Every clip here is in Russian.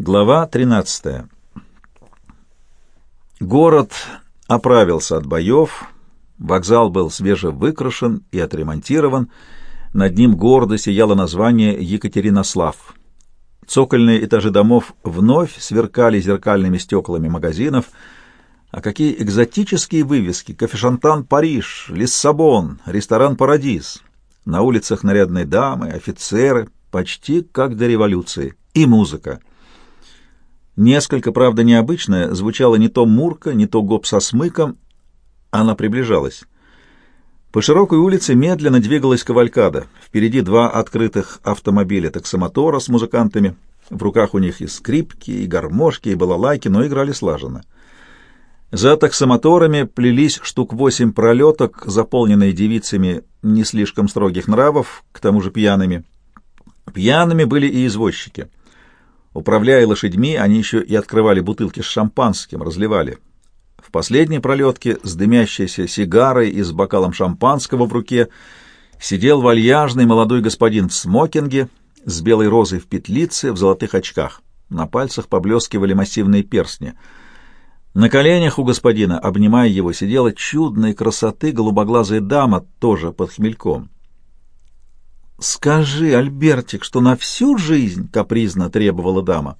Глава 13. Город оправился от боев, вокзал был свежевыкрашен и отремонтирован, над ним гордо сияло название Екатеринослав. Цокольные этажи домов вновь сверкали зеркальными стеклами магазинов, а какие экзотические вывески! Кофешантан Париж, Лиссабон, ресторан Парадис. На улицах нарядные дамы, офицеры, почти как до революции. И музыка — Несколько, правда, необычное, звучало не то Мурка, не то гоп со смыком. Она приближалась. По широкой улице медленно двигалась кавалькада. Впереди два открытых автомобиля таксомотора с музыкантами. В руках у них и скрипки, и гармошки, и балалайки, но играли слаженно. За таксомоторами плелись штук восемь пролеток, заполненные девицами не слишком строгих нравов, к тому же пьяными. Пьяными были и извозчики — Управляя лошадьми, они еще и открывали бутылки с шампанским, разливали. В последней пролетке с дымящейся сигарой и с бокалом шампанского в руке сидел вальяжный молодой господин в смокинге с белой розой в петлице, в золотых очках. На пальцах поблескивали массивные перстни. На коленях у господина, обнимая его, сидела чудной красоты голубоглазая дама, тоже под хмельком. «Скажи, Альбертик, что на всю жизнь?» — капризно требовала дама.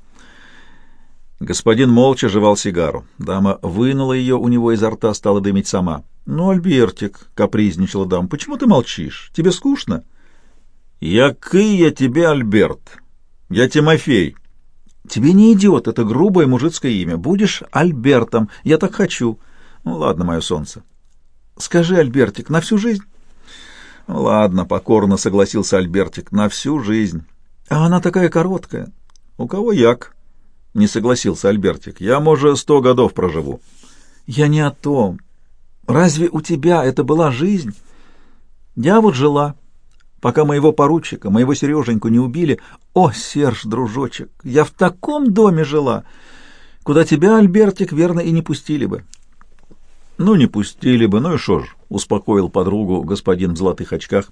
Господин молча жевал сигару. Дама вынула ее у него изо рта, стала дымить сама. «Ну, Альбертик», — капризничала дама, — «почему ты молчишь? Тебе скучно?» «Якый я тебе, Альберт? Я Тимофей». «Тебе не идет это грубое мужицкое имя. Будешь Альбертом. Я так хочу». «Ну, ладно, мое солнце». «Скажи, Альбертик, на всю жизнь?» Ну, ладно, покорно согласился Альбертик, на всю жизнь. А она такая короткая. У кого як? Не согласился Альбертик. Я, может, сто годов проживу. Я не о том. Разве у тебя это была жизнь? Я вот жила, пока моего поручика, моего Сереженьку не убили. О, Серж, дружочек, я в таком доме жила, куда тебя, Альбертик, верно, и не пустили бы. Ну, не пустили бы, ну и шо ж, — успокоил подругу господин в золотых очках.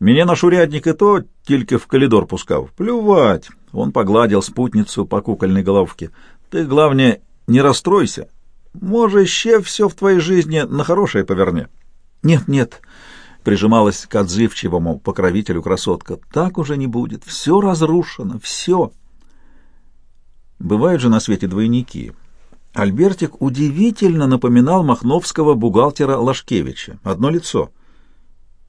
Меня наш урядник и то только в коридор пускал. Плювать. Он погладил спутницу по кукольной головке. Ты, главное, не расстройся. Может, еще все в твоей жизни на хорошее поверне. Нет, нет, — прижималась к отзывчивому покровителю красотка. Так уже не будет. Все разрушено, все. Бывают же на свете двойники. Альбертик удивительно напоминал махновского бухгалтера Лашкевича. Одно лицо.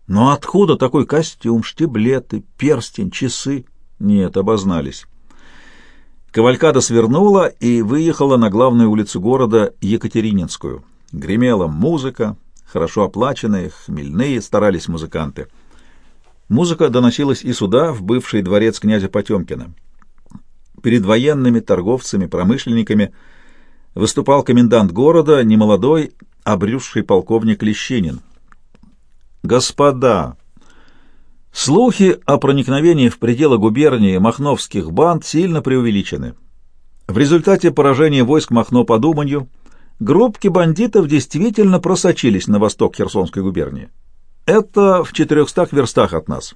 Но откуда такой костюм, штиблеты, перстень, часы? Нет, обознались. Кавалькада свернула и выехала на главную улицу города Екатерининскую. Гремела музыка, хорошо оплаченные, хмельные старались музыканты. Музыка доносилась и сюда, в бывший дворец князя Потемкина. Перед военными, торговцами, промышленниками – выступал комендант города, немолодой, обрюзший полковник Лещинин. «Господа!» Слухи о проникновении в пределы губернии махновских банд сильно преувеличены. В результате поражения войск Махно по Думанью группки бандитов действительно просочились на восток Херсонской губернии. Это в четырехстах верстах от нас.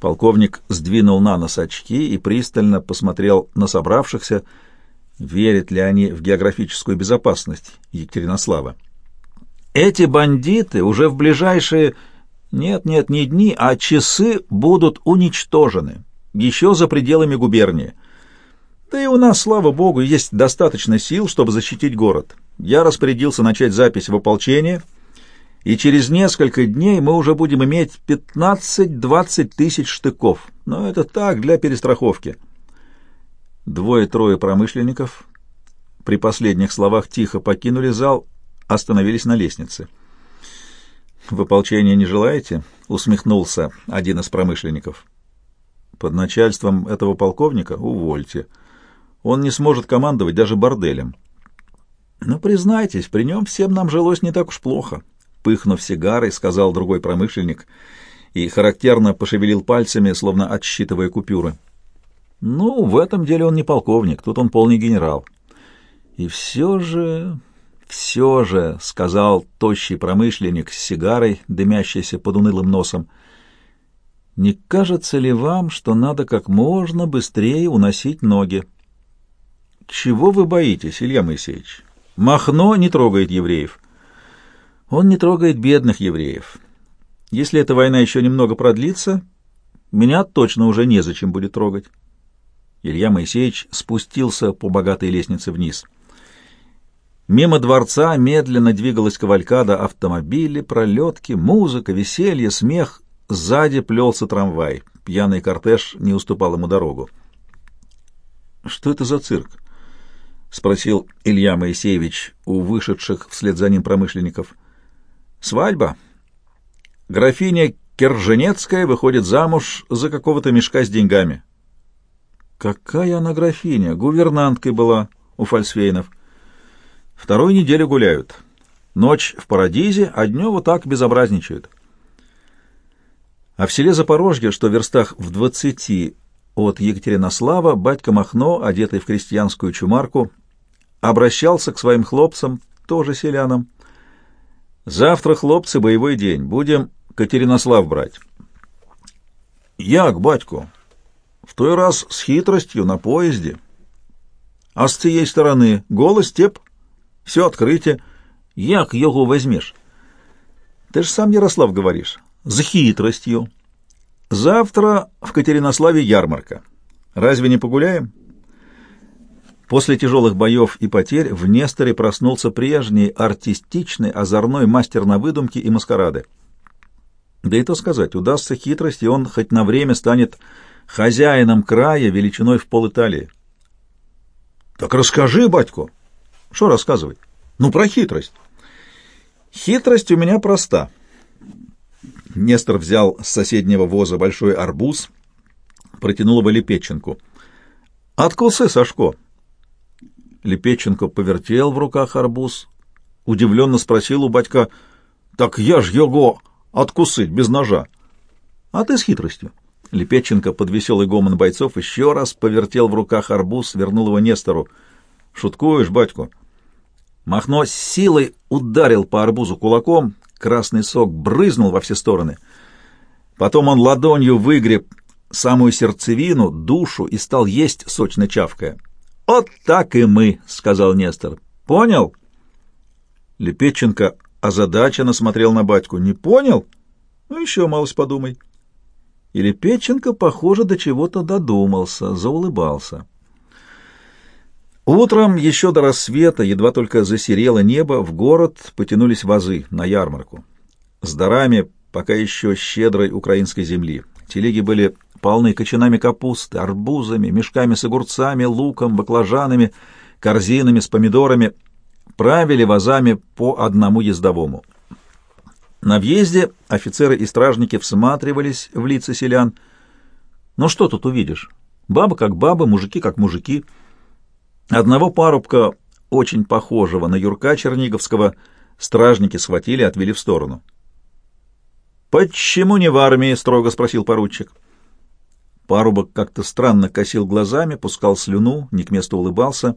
Полковник сдвинул на нос очки и пристально посмотрел на собравшихся, верят ли они в географическую безопасность Екатеринослава. Эти бандиты уже в ближайшие, нет, нет, не дни, а часы будут уничтожены, еще за пределами губернии. Да и у нас, слава богу, есть достаточно сил, чтобы защитить город. Я распорядился начать запись в ополчение, и через несколько дней мы уже будем иметь 15-20 тысяч штыков. Но это так, для перестраховки. Двое-трое промышленников при последних словах тихо покинули зал, остановились на лестнице. «В ополчение не желаете?» — усмехнулся один из промышленников. «Под начальством этого полковника увольте. Он не сможет командовать даже борделем». «Ну, признайтесь, при нем всем нам жилось не так уж плохо», — пыхнув сигарой, сказал другой промышленник и характерно пошевелил пальцами, словно отсчитывая купюры. Ну, в этом деле он не полковник, тут он полный генерал. И все же, все же, — сказал тощий промышленник с сигарой, дымящейся под унылым носом, Не кажется ли вам, что надо как можно быстрее уносить ноги? Чего вы боитесь, Илья Моисеевич? Махно не трогает евреев. Он не трогает бедных евреев. Если эта война еще немного продлится, меня точно уже незачем будет трогать. Илья Моисеевич спустился по богатой лестнице вниз. Мимо дворца медленно двигалась кавалькада автомобили, пролетки, музыка, веселье, смех. Сзади плелся трамвай. Пьяный кортеж не уступал ему дорогу. «Что это за цирк?» — спросил Илья Моисеевич у вышедших вслед за ним промышленников. «Свадьба. Графиня Керженецкая выходит замуж за какого-то мешка с деньгами». «Какая она графиня? Гувернанткой была у Фальсфейнов. Вторую неделю гуляют. Ночь в Парадизе, а днем вот так безобразничают». А в селе Запорожье, что в верстах в двадцати от Екатеринослава, батька Махно, одетый в крестьянскую чумарку, обращался к своим хлопцам, тоже селянам. «Завтра, хлопцы, боевой день. Будем Катеринослав брать». «Як, батько? В той раз с хитростью на поезде. А с цієї стороны голый степ, все открытие. Як его возьмешь?» «Ты ж сам, Ярослав, говоришь» с хитростью. Завтра в Катеринославе ярмарка. Разве не погуляем? После тяжелых боев и потерь в Несторе проснулся прежний артистичный, озорной мастер на выдумки и маскарады. Да и то сказать, удастся хитрость, и он хоть на время станет хозяином края величиной в пол Италии. Так расскажи, батько. Что рассказывать? Ну, про хитрость. Хитрость у меня проста. Нестор взял с соседнего воза большой арбуз, протянул его Лепетченку. «Откусы, Сашко!» Лепетченко повертел в руках арбуз, удивленно спросил у батька, «Так я ж его откусыть без ножа!» «А ты с хитростью!» Лепетченко под веселый гомон бойцов еще раз повертел в руках арбуз, вернул его Нестору. «Шуткуешь, батько?» Махно с силой ударил по арбузу кулаком, Красный сок брызнул во все стороны. Потом он ладонью выгреб самую сердцевину, душу и стал есть, сочно чавкая. «Вот так и мы», — сказал Нестор. «Понял?» Лепетченко озадаченно смотрел на батьку. «Не понял? Ну, еще малость подумай». И Лепетченко, похоже, до чего-то додумался, заулыбался. Утром, еще до рассвета, едва только засерело небо, в город потянулись вазы на ярмарку. С дарами пока еще щедрой украинской земли. Телеги были полны кочанами капусты, арбузами, мешками с огурцами, луком, баклажанами, корзинами с помидорами. Правили вазами по одному ездовому. На въезде офицеры и стражники всматривались в лица селян. Ну что тут увидишь? Баба как баба, мужики как мужики — Одного парубка, очень похожего на Юрка Черниговского, стражники схватили и отвели в сторону. «Почему не в армии?» — строго спросил поручик. Парубок как-то странно косил глазами, пускал слюну, не к месту улыбался.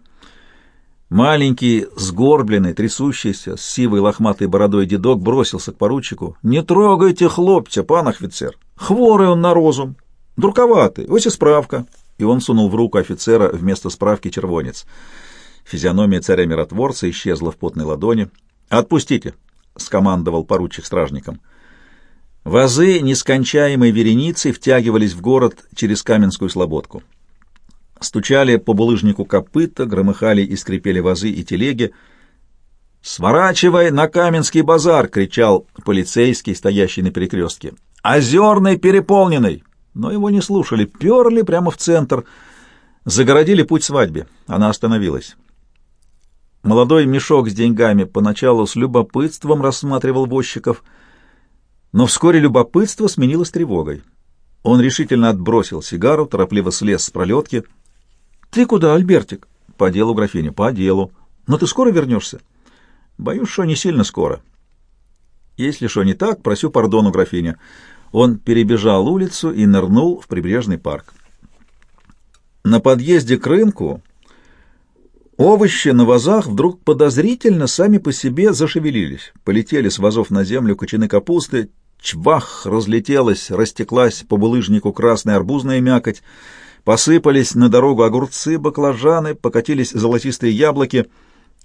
Маленький, сгорбленный, трясущийся, с сивой лохматой бородой дедок бросился к поручику. «Не трогайте хлопця, пан офицер! Хворый он на розум! Дурковатый! Ось и справка!» и он сунул в руку офицера вместо справки червонец. Физиономия царя-миротворца исчезла в потной ладони. «Отпустите!» — скомандовал поручик стражникам. Вазы нескончаемой вереницей втягивались в город через Каменскую слободку. Стучали по булыжнику копыта, громыхали и скрипели вазы и телеги. «Сворачивай на Каменский базар!» — кричал полицейский, стоящий на перекрестке. «Озерный переполненный! но его не слушали, перли прямо в центр, загородили путь свадьбе. Она остановилась. Молодой мешок с деньгами поначалу с любопытством рассматривал возчиков, но вскоре любопытство сменилось тревогой. Он решительно отбросил сигару, торопливо слез с пролетки. — Ты куда, Альбертик? — По делу, графиня, по делу. — Но ты скоро вернешься? — Боюсь, что не сильно скоро. — Если что не так, просю пардону, графиня. Он перебежал улицу и нырнул в прибрежный парк. На подъезде к рынку овощи на вазах вдруг подозрительно сами по себе зашевелились. Полетели с вазов на землю кочаны капусты, чвах разлетелась, растеклась по булыжнику красная арбузная мякоть, посыпались на дорогу огурцы, баклажаны, покатились золотистые яблоки.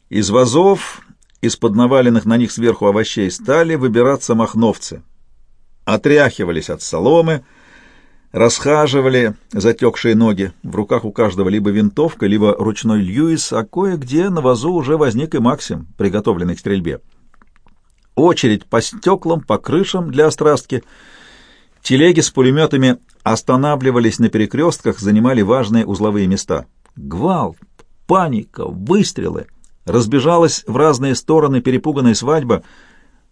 Из вазов, из-под наваленных на них сверху овощей, стали выбираться махновцы. Отряхивались от соломы, расхаживали затекшие ноги. В руках у каждого либо винтовка, либо ручной Льюис, а кое-где на вазу уже возник и Максим, приготовленный к стрельбе. Очередь по стеклам, по крышам для острастки. Телеги с пулеметами останавливались на перекрестках, занимали важные узловые места. Гвалт, паника, выстрелы. Разбежалась в разные стороны перепуганная свадьба.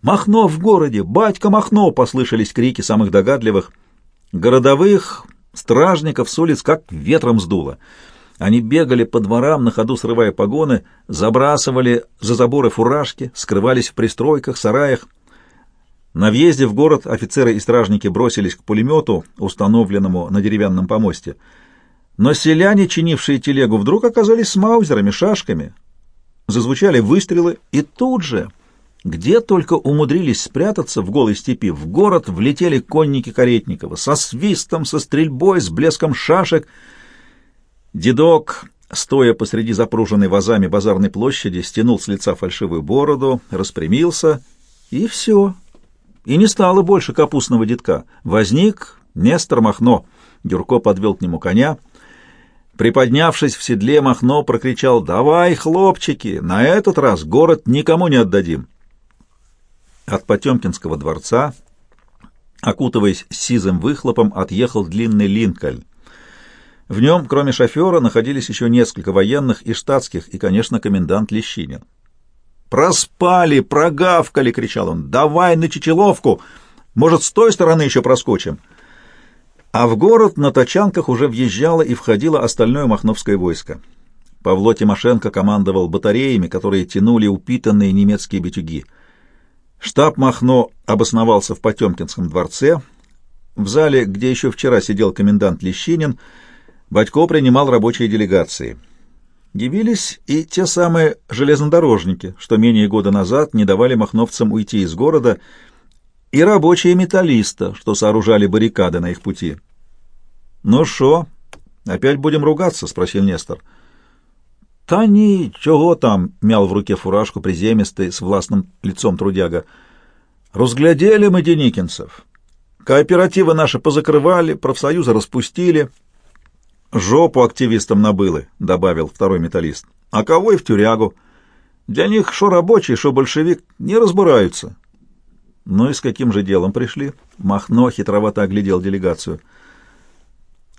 «Махно в городе! Батька Махно!» — послышались крики самых догадливых — Городовых, стражников с улиц как ветром сдуло. Они бегали по дворам, на ходу срывая погоны, забрасывали за заборы фуражки, скрывались в пристройках, сараях. На въезде в город офицеры и стражники бросились к пулемету, установленному на деревянном помосте. Но селяне, чинившие телегу, вдруг оказались с маузерами, шашками. Зазвучали выстрелы, и тут же где только умудрились спрятаться в голой степи, в город влетели конники Каретникова со свистом, со стрельбой, с блеском шашек. Дедок, стоя посреди запруженной вазами базарной площади, стянул с лица фальшивую бороду, распрямился, и все. И не стало больше капустного детка. Возник Нестор Махно. Дюрко подвел к нему коня. Приподнявшись в седле, Махно прокричал «Давай, хлопчики, на этот раз город никому не отдадим». От Потемкинского дворца, окутываясь сизым выхлопом, отъехал длинный Линкольн. В нем, кроме шофера, находились еще несколько военных и штатских, и, конечно, комендант Лещинин. «Проспали, прогавкали!» — кричал он. «Давай на Чечеловку! Может, с той стороны еще проскочим?» А в город на тачанках уже въезжало и входило остальное махновское войско. Павло Тимошенко командовал батареями, которые тянули упитанные немецкие битюги — Штаб Махно обосновался в Потемкинском дворце. В зале, где еще вчера сидел комендант Лещинин, Батько принимал рабочие делегации. Явились и те самые железнодорожники, что менее года назад не давали махновцам уйти из города, и рабочие металлиста, что сооружали баррикады на их пути. «Ну шо, опять будем ругаться?» — спросил Нестор. — «Та ні, чого там?» — мял в руке фуражку приземистый с властным лицом трудяга. «Разглядели мы Деникинцев. Кооперативы наши позакрывали, профсоюзы распустили. Жопу активистам набылы», — добавил второй металлист. «А кого и в тюрягу. Для них шо рабочий, шо большевик не разбираются». «Ну и с каким же делом пришли?» Махно хитровато оглядел делегацию —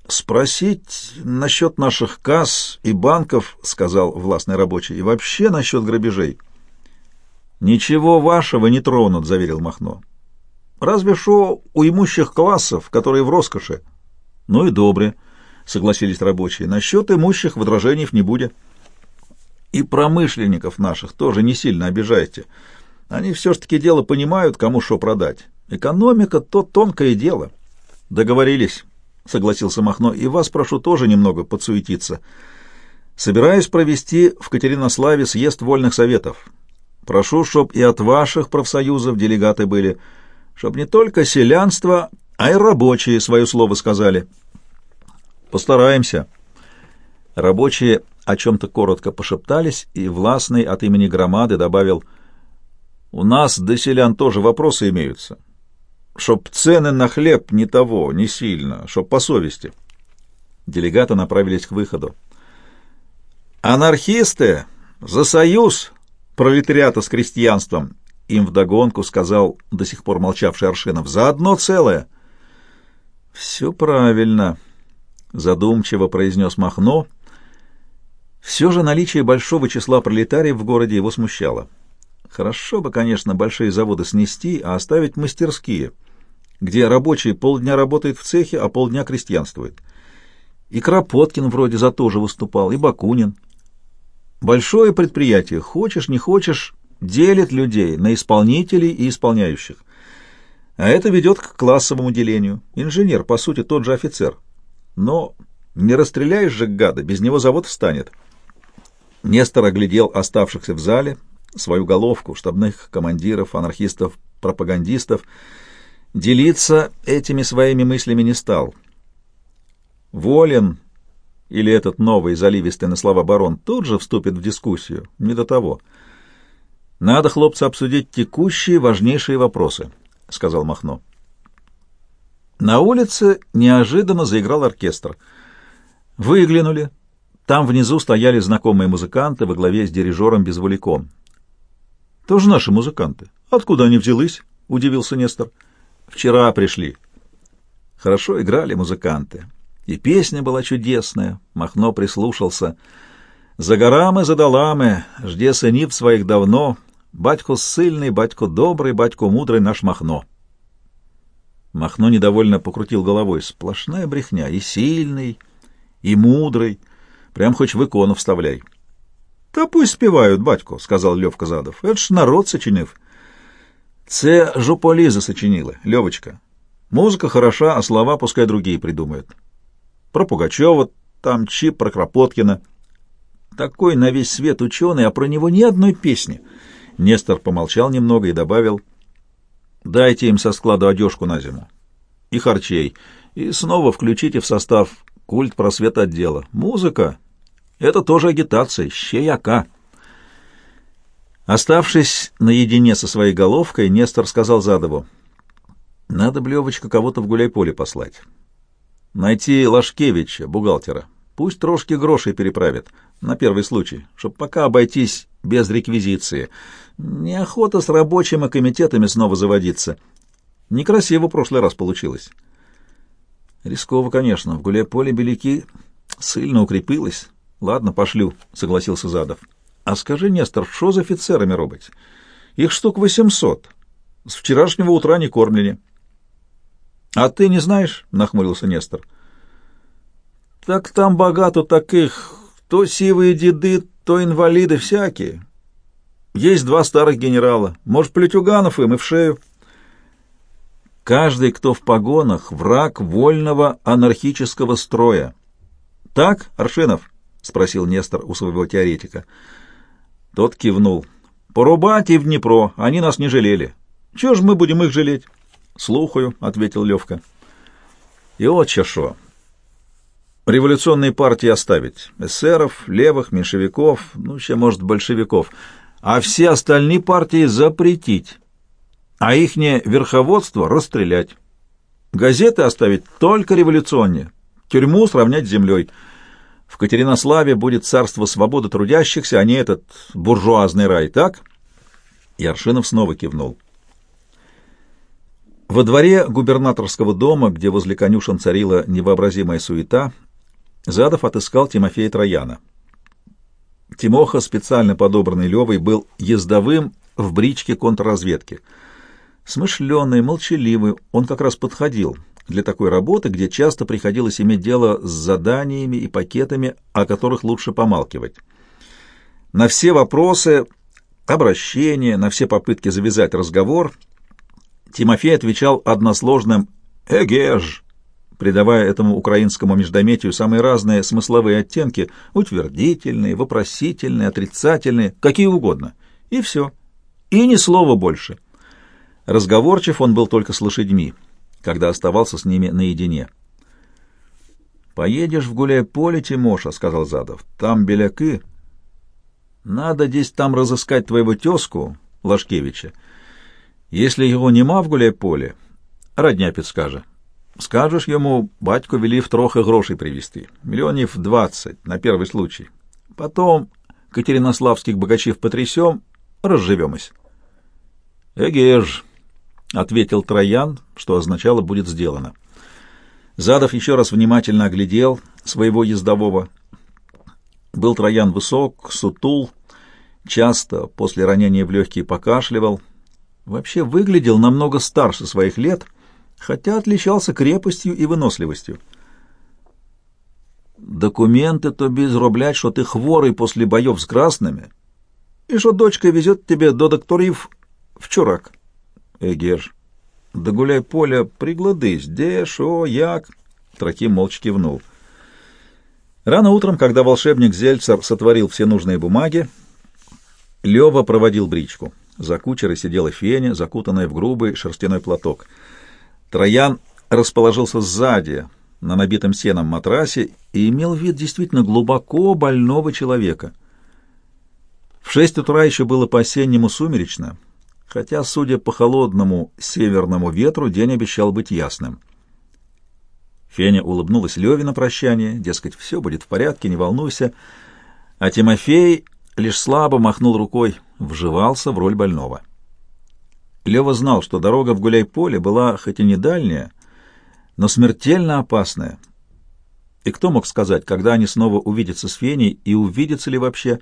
«Спросить насчет наших касс и банков, — сказал властный рабочий, — и вообще насчет грабежей». «Ничего вашего не тронут», — заверил Махно. «Разве что у имущих классов, которые в роскоши». «Ну и добре», — согласились рабочие. «Насчет имущих возражений не будет». «И промышленников наших тоже не сильно обижайте. Они все-таки дело понимают, кому что продать. Экономика — то тонкое дело». «Договорились». — согласился Махно, — и вас прошу тоже немного подсуетиться. Собираюсь провести в Катеринославе съезд вольных советов. Прошу, чтоб и от ваших профсоюзов делегаты были, чтоб не только селянство, а и рабочие свое слово сказали. Постараемся. Рабочие о чем-то коротко пошептались, и властный от имени громады добавил, «У нас до селян тоже вопросы имеются чтоб цены на хлеб не того, не сильно, чтоб по совести. Делегаты направились к выходу. «Анархисты! За союз пролетариата с крестьянством!» Им вдогонку сказал до сих пор молчавший Аршинов. «За одно целое!» «Все правильно», — задумчиво произнес Махно. Все же наличие большого числа пролетариев в городе его смущало. Хорошо бы, конечно, большие заводы снести, а оставить мастерские — где рабочий полдня работает в цехе, а полдня крестьянствует. И Кропоткин вроде за то же выступал, и Бакунин. Большое предприятие, хочешь, не хочешь, делит людей на исполнителей и исполняющих. А это ведет к классовому делению. Инженер, по сути, тот же офицер. Но не расстреляешь же гада, без него завод встанет. Нестор оглядел оставшихся в зале, свою головку, штабных командиров, анархистов, пропагандистов — Делиться этими своими мыслями не стал. Волен или этот новый заливистый на слова барон тут же вступит в дискуссию. Не до того. Надо, хлопцы, обсудить текущие важнейшие вопросы, — сказал Махно. На улице неожиданно заиграл оркестр. Выглянули. Там внизу стояли знакомые музыканты во главе с дирижером Безволяком. — Тоже наши музыканты. Откуда они взялись? — удивился Нестор. — Вчера пришли. Хорошо играли музыканты. И песня была чудесная. Махно прислушался. «За горами, за долами, жде сынів своих давно, батько сильный, батько добрый, батько мудрый наш Махно». Махно недовольно покрутил головой. Сплошная брехня. И сильный, и мудрый. Прям хоть в икону вставляй. — Та пусть співають, батько, — сказал Левка Задов. — Это ж народ сочинив. — Це жуполіза сочинили, Левочка. Музыка хороша, а слова пускай другие придумают. Про Пугачева там, чи про Кропоткина. Такой на весь свет ученый, а про него ни одной песни. Нестор помолчал немного и добавил — Дайте им со склада одежку на зиму. И харчей. И снова включите в состав культ просвета отдела. Музыка — это тоже агитация, щеяка. Оставшись наедине со своей головкой, Нестор сказал Задову, «Надо, Блевочка, кого-то в гуляй-поле послать. Найти Лашкевича, бухгалтера. Пусть трошки грошей переправит, на первый случай, чтоб пока обойтись без реквизиции. Неохота с рабочими комитетами снова заводиться. Некрасиво в прошлый раз получилось. Рисково, конечно. В гуляй-поле беляки сильно укрепилось. Ладно, пошлю, согласился Задов. А скажи, Нестор, что за офицерами робить? Их штук восемьсот. С вчерашнего утра не кормлени. А ты не знаешь? Нахмурился Нестор. Так там богато таких, то сивые деды, то инвалиды всякие. Есть два старых генерала. Может, Плетюганов им и в шею. Каждый, кто в погонах, враг вольного анархического строя. Так, Аршинов? — спросил Нестор у своего теоретика. Тот кивнул. «Порубать и в Днепро. Они нас не жалели. Чего ж мы будем их жалеть?» «Слухаю», — ответил Левка. «И вот шо революционные партии оставить. Эсеров, левых, меньшевиков, ну, еще, может, большевиков. А все остальные партии запретить. А ихнее верховодство расстрелять. Газеты оставить только революционные. Тюрьму сравнять с землей. В Катеринославе будет царство свободы трудящихся, а не этот буржуазный рай, так? Яршинов снова кивнул. Во дворе губернаторского дома, где возле конюшен царила невообразимая суета, Задов отыскал Тимофея Трояна. Тимоха, специально подобранный Левой, был ездовым в бричке контрразведки. Смышленый, молчаливый, он как раз подходил для такой работы, где часто приходилось иметь дело с заданиями и пакетами, о которых лучше помалкивать. На все вопросы, обращения, на все попытки завязать разговор Тимофей отвечал односложным «Эгеж!» Придавая этому украинскому междометию самые разные смысловые оттенки, утвердительные, вопросительные, отрицательные, какие угодно. И все. И ни слова больше. Разговорчив он был только с лошадьми, когда оставался с ними наедине. «Поедешь в гуляй-поле, Тимоша», — сказал Задов, — «там беляки. Надо здесь там разыскать твоего тезку, Лашкевича. Если его нема в гуляй-поле, родня подскажет». Скажешь ему, батько велів трохи грошей привезти, миллионов двадцать на первый случай. Потом катеринославских богачей потрясем, разживемось. Эгеж, — ответил Троян, что означало «будет сделано». Задов еще раз внимательно оглядел своего ездового. Был Троян высок, сутул, часто после ранения в легкие покашливал. Вообще выглядел намного старше своих лет — хотя отличался крепостью и выносливостью. Документы тобі зроблять, що ти хворий после боев с красными, и что дочка везет тебе до докторів в чурак. Еге ж, да гуляй поля, пригладись, де, шо, як. Траким молча кивнул. Рано утром, когда волшебник Зельцер сотворил все нужные бумаги, Лева проводил бричку. За кучерой сидела Феня, закутанная в грубый шерстяной платок — Троян расположился сзади, на набитом сеном матрасе, и имел вид действительно глубоко больного человека. В шесть утра еще было по-осеннему сумеречно, хотя, судя по холодному северному ветру, день обещал быть ясным. Феня улыбнулась Леве на прощание, дескать, все будет в порядке, не волнуйся, а Тимофей лишь слабо махнул рукой, вживался в роль больного. Лева знал, что дорога в гуляй-поле была хоть и не дальняя, но смертельно опасная. И кто мог сказать, когда они снова увидятся с Феней и увидятся ли вообще?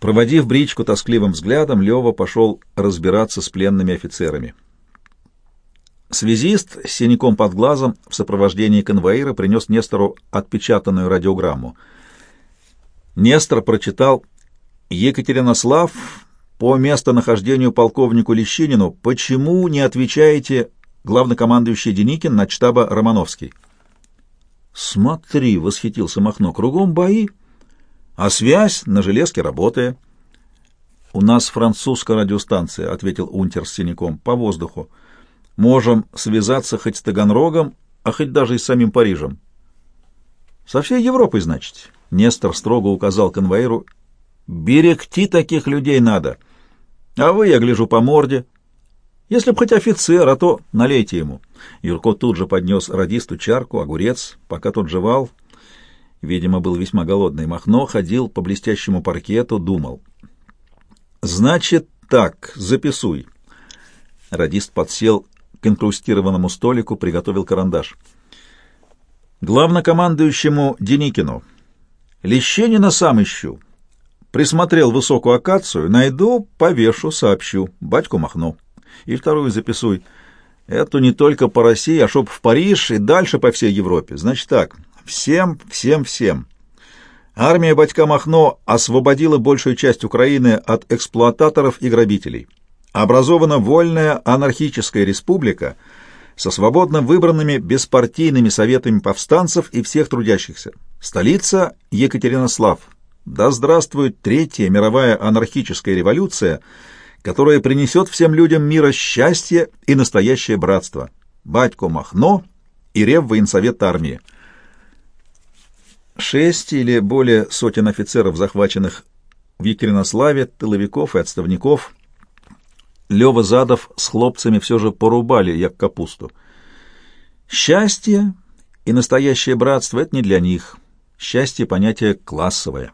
Проводив бричку тоскливым взглядом, Лева пошел разбираться с пленными офицерами. Связист с синяком под глазом в сопровождении конвоира принес Нестору отпечатанную радиограмму. Нестор прочитал «Екатеринослав, по местонахождению полковнику Лещинину, почему не отвечаете главнокомандующий Деникин на штаба Романовский?» «Смотри», — восхитился Махно, — «кругом бои, а связь на железке работает». «У нас французская радиостанция», — ответил унтер с синяком, — «по воздуху. Можем связаться хоть с Таганрогом, а хоть даже и с самим Парижем». «Со всей Европой, значит?» Нестор строго указал конвоиру. «Берегти таких людей надо. А вы, я гляжу, по морде. Если б хоть офицер, а то налейте ему». Юрко тут же поднес радисту чарку, огурец, пока тот жевал. Видимо, был весьма голодный. Махно ходил по блестящему паркету, думал. «Значит так, записуй». Радист подсел к инкрустированному столику, приготовил карандаш. «Главнокомандующему Деникину». Лещенина сам ищу. Присмотрел высокую акацию, найду, повешу, сообщу. Батьку махну. И вторую записуй. Эту не только по России, а чтоб в Париж и дальше по всей Европе. Значит так, всем, всем, всем. Армия Батька Махно освободила большую часть Украины от эксплуататоров и грабителей. Образована вольная анархическая республика — со свободно выбранными беспартийными советами повстанцев и всех трудящихся. Столица — Екатеринослав. Да здравствует Третья мировая анархическая революция, которая принесет всем людям мира счастье и настоящее братство. Батько Махно и Рев военсовет армии. Шесть или более сотен офицеров, захваченных в Екатеринославе, тыловиков и отставников, Лева Задов с хлопцами все же порубали, як капусту. Счастье и настоящее братство — это не для них. Счастье — понятие классовое.